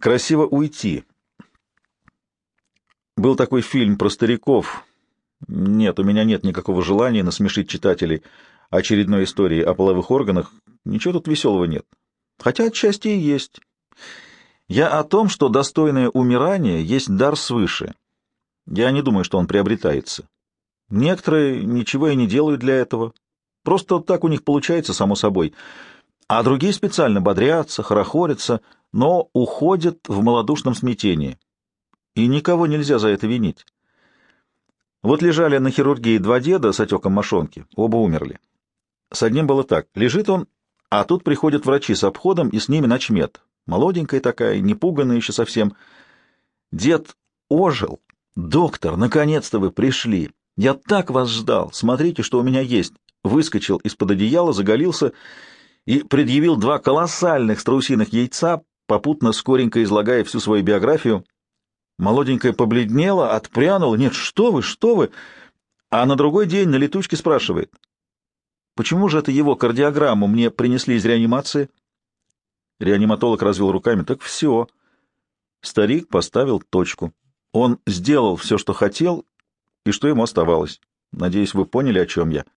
Красиво уйти. Был такой фильм про стариков. Нет, у меня нет никакого желания насмешить читателей очередной истории о половых органах. Ничего тут веселого нет. Хотя отчасти и есть. Я о том, что достойное умирание есть дар свыше. Я не думаю, что он приобретается. Некоторые ничего и не делают для этого. Просто так у них получается, само собой. А другие специально бодрятся, хорохорятся, но уходят в малодушном смятении. И никого нельзя за это винить. Вот лежали на хирургии два деда с отеком мошонки, оба умерли. С одним было так. Лежит он, а тут приходят врачи с обходом, и с ними ночмед. Молоденькая такая, непуганная еще совсем. Дед ожил. «Доктор, наконец-то вы пришли! Я так вас ждал! Смотрите, что у меня есть!» Выскочил из-под одеяла, заголился и предъявил два колоссальных страусиных яйца, попутно скоренько излагая всю свою биографию. Молоденькая побледнела, отпрянула. «Нет, что вы, что вы!» А на другой день на летучке спрашивает. «Почему же это его кардиограмму мне принесли из реанимации?» Реаниматолог развел руками. «Так все». Старик поставил точку. Он сделал все, что хотел, и что ему оставалось. Надеюсь, вы поняли, о чем я.